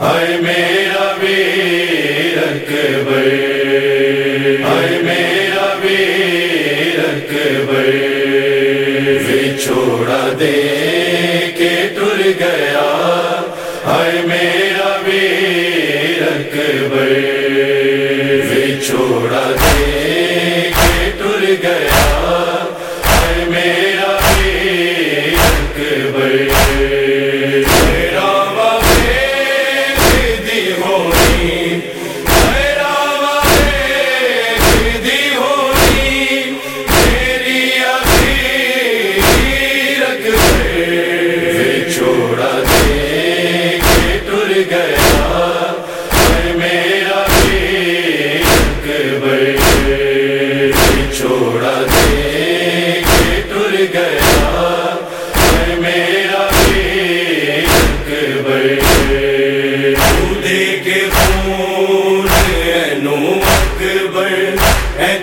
ہائے میرا ویر اکبر ہائے میرا ویر اکبر پھر چھوڑا دے کے ٹر گیا۔ ہائے میرا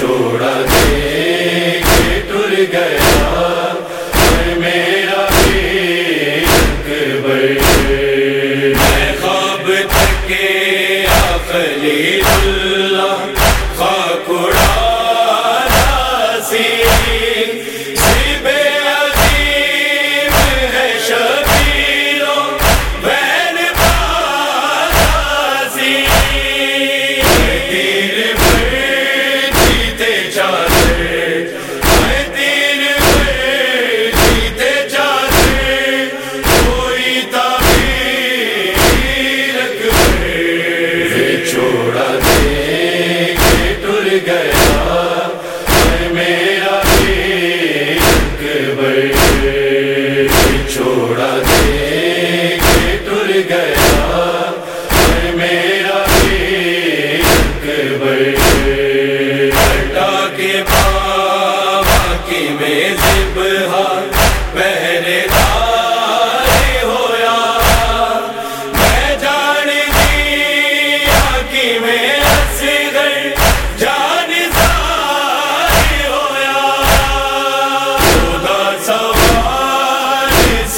چھوڑا دے کے ٹر گیا میرا بڑے خواب تھکے آخری بے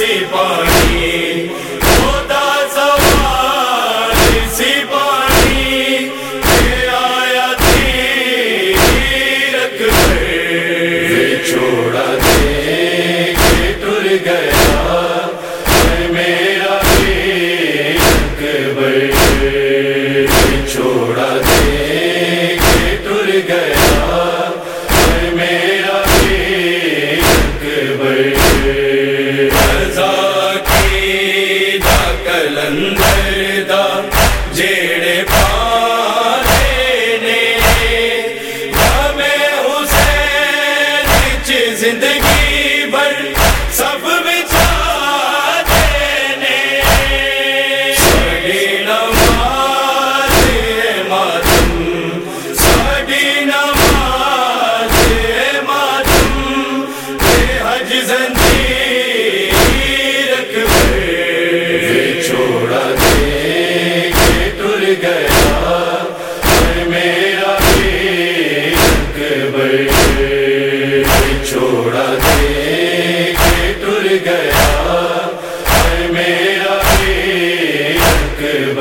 سپاہی خدا چھوڑا دے کے میرا تیرک بڑے چھوڑا دے کے میرا تیرک بڑے زندگی